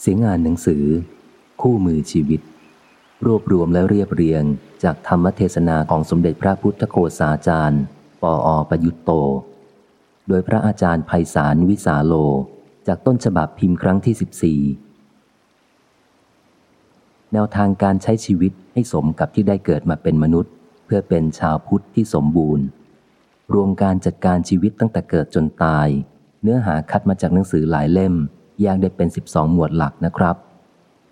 เสียงอ่านหนังสือ คู่มือชีวิต รวบรวมและเรียบเรียงจากธรรมเทศนาของสมเด็จพระพุทธโฆษาจารย์ ปออประยุตโต โดยพระอาจารย์ไพศาลวิสาโล จากต้นฉบับพิมพ์ครั้งที่ 14 แนวทางการใช้ชีวิตให้สมกับที่ได้เกิดมาเป็นมนุษย์ เพื่อเป็นชาวพุทธที่สมบูรณ์ รวมการจัดการชีวิตตั้งแต่เกิดจนตาย เนื้อหาคัดมาจากหนังสือหลายเล่ม แยกได้เป็น 12 หมวดหลักนะครับ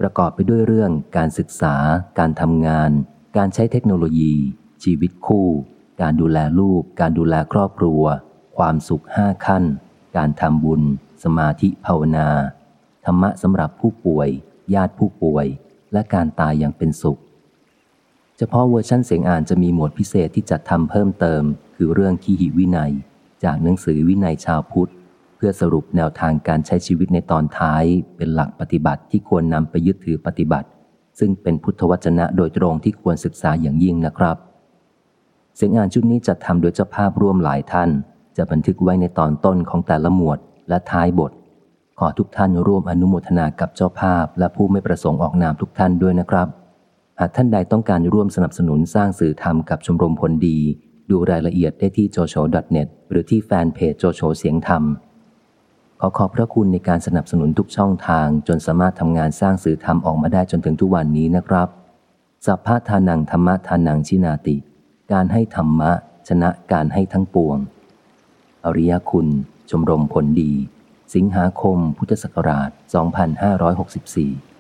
ประกอบไปด้วยเรื่องการศึกษา การทำงาน การใช้เทคโนโลยี ชีวิตคู่ การดูแลลูก การดูแลครอบครัว ความสุขห้าขั้น การทำบุญ สมาธิภาวนา ธรรมะสำหรับผู้ป่วย ญาติผู้ป่วย และการตายอย่างเป็นสุข เฉพาะเวอร์ชันเสียงอ่านจะมีหมวดพิเศษที่จัดทำเพิ่มเติม คือเรื่องขีหิวินัย จากหนังสือวินัยชาวพุทธ เพื่อสรุปแนวทางการใช้ชีวิตในตอนท้ายเป็นหลักปฏิบัติที่ควรนำไปยึดถือปฏิบัติ ซึ่งเป็นพุทธวจนะโดยตรงที่ควรศึกษาอย่างยิ่งนะครับ เสียงอ่านชุดนี้จัดทำโดยเจ้าภาพร่วมหลายท่าน จะบันทึกไว้ในตอนต้นของแต่ละหมวดและท้ายบท ขอทุกท่านร่วมอนุโมทนากับเจ้าภาพ และผู้ไม่ประสงค์ออกนามทุกท่านด้วยนะครับ หากท่านใดต้องการร่วมสนับสนุนสร้างสื่อธรรมกับชมรมผลดี ดูรายละเอียดได้ที่ jojo.net หรือที่แฟนเพจโจโฉเสียงธรรม ขอขอบพระคุณในการสนับสนุนทุกช่องทางจนสามารถทำงานสร้างสื่อธรรมออกมาได้จนถึงทุกวันนี้นะครับสัพพะทานังธรรมะทานังชินาติ การให้ธรรมะ ชนะการให้ทั้งปวง อริยคุณ ชมรมผลดี สิงหาคมพุทธศักราช 2564